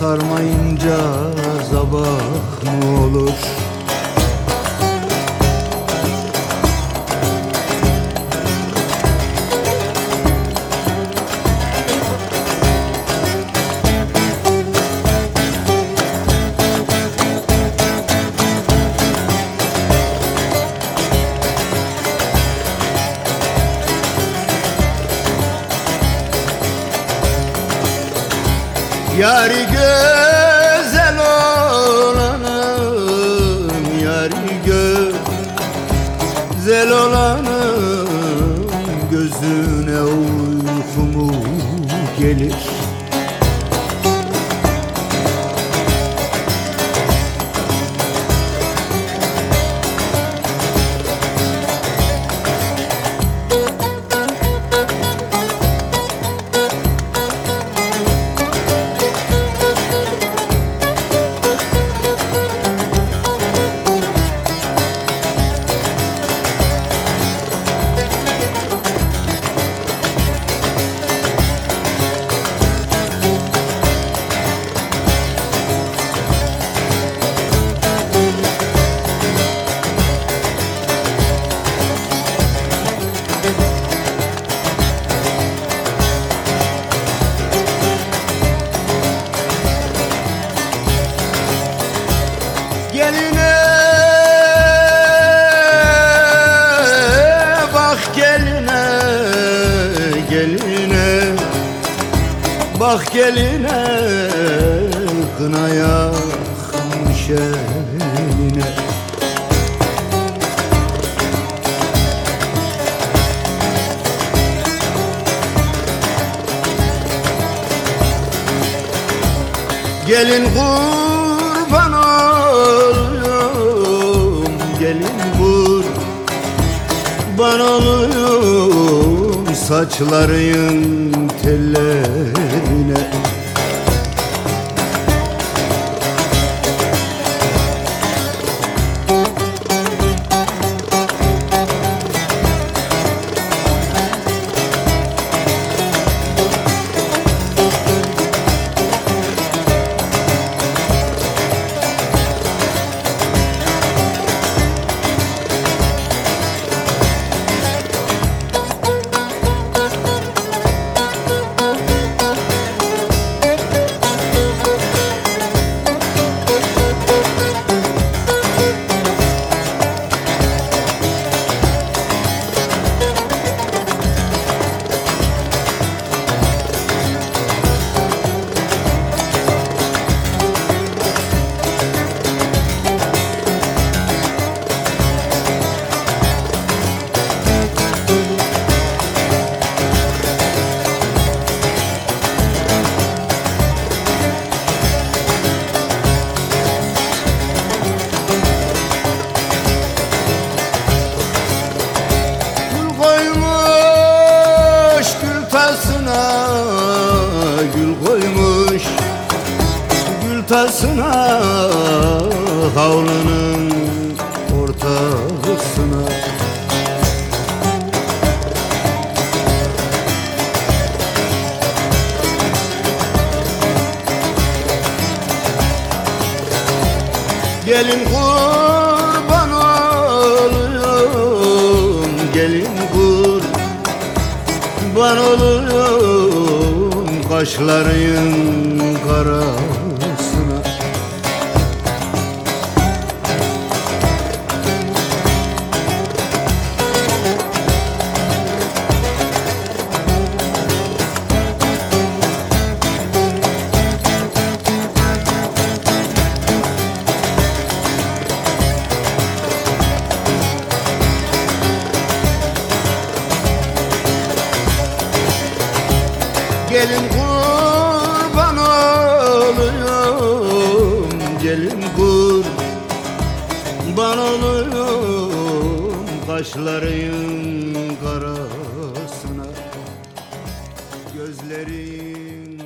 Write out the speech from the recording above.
Sarmayınca zabah mı olur Yari güzel olanım Yari güzel olanım Gözüne uykumu gelir geline kına yakmış eline Gelin kurban olayım Gelin kurban olayım Saçların tellerine gül tasına Havlının ortasına. Gelin kurban olayım Gelin kurban olayım Kaşların karasına Gelin kurban olayım Gelin kurban olayım Kaşların karasına Gözlerin